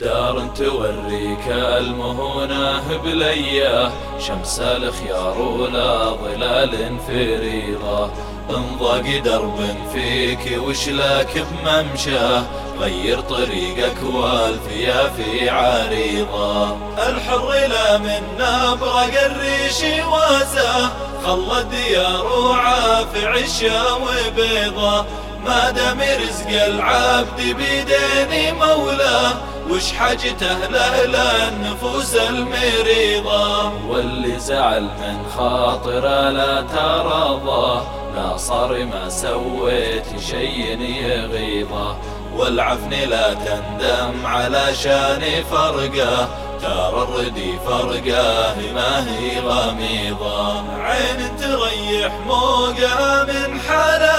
دار توريك المهونة بلياه شمس الخيار ولا ظلال فريضة انضاق درب فيك وشلاك بممشاه غير طريقك والفيافي عريضة. الحر لا من نبرق الريش واساه خلى الديار وعاف عشا وبيضة. ما دام رزق العبد بيدين مولاه وش حاجته له للنفوس المريضة؟ واللي زعل من خاطره لا ترضى لا صار ما سويت شي يغيظه. والعفن لا تندم على شان فرقه ترى الردي فرقه ما هي غميضة عين تريح موقع من حلايا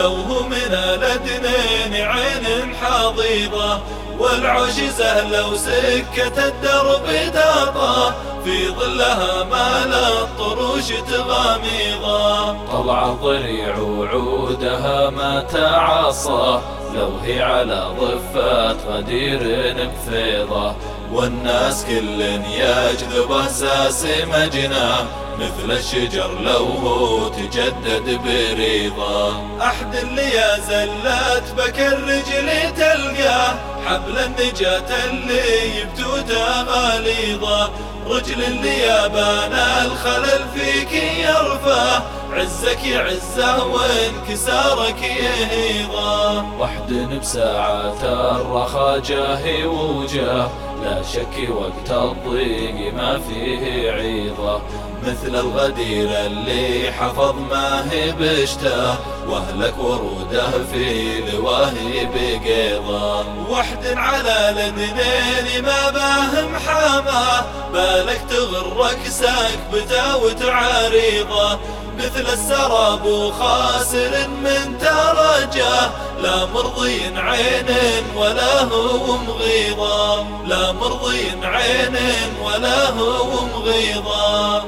لو هو من الاثنين عين حضيضة والعجزة لو سكة الدرب داطة في ظلها ما لا الطروش تغاميضة طلع الضريع وعودها ما تعصى لو هي على ضفات غدير بفيضة والناس كل يجذب أساس مجناه مثل الشجر لو هو تجدد بريضة أحد اللي يا زلات بك الرجل تلقاه حبل النجاة اللي يبتوته غليظة. رجل اللي يابان الخلل فيك يرفع عزك يعزه وانكسارك يهيضه وحد بساعات الرخا جاهي وجاه لا شك وقت الضيق ما فيه عيضة. مثل الغدير اللي حفظ ما هي بشتة. واهلك وروده في لواهي بقيضة. وحد على الاثنين ما باهم حاماه بالك تغرك سكبته وتعاريضه مثل السراب وخاسر من ترجاه لا مرضي عين ولا هو مغيضا لا مرضي عين ولا هو مغيضا